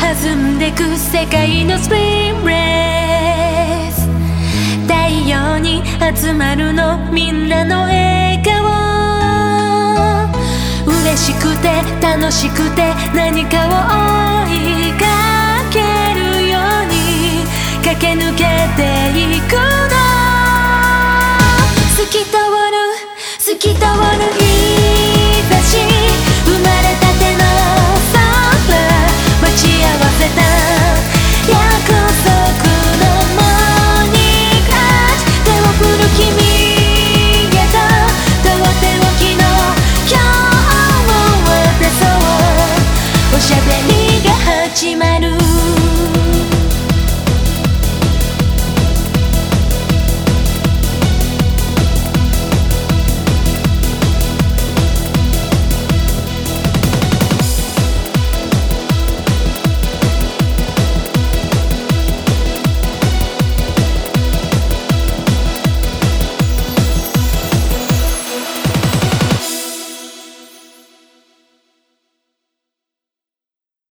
弾んでく世界のスプリングレース。太陽に集まるのみんなの笑顔。嬉しくて楽しくて何かを追いかけるように駆け抜けていくの。透き通る透き通るが始まる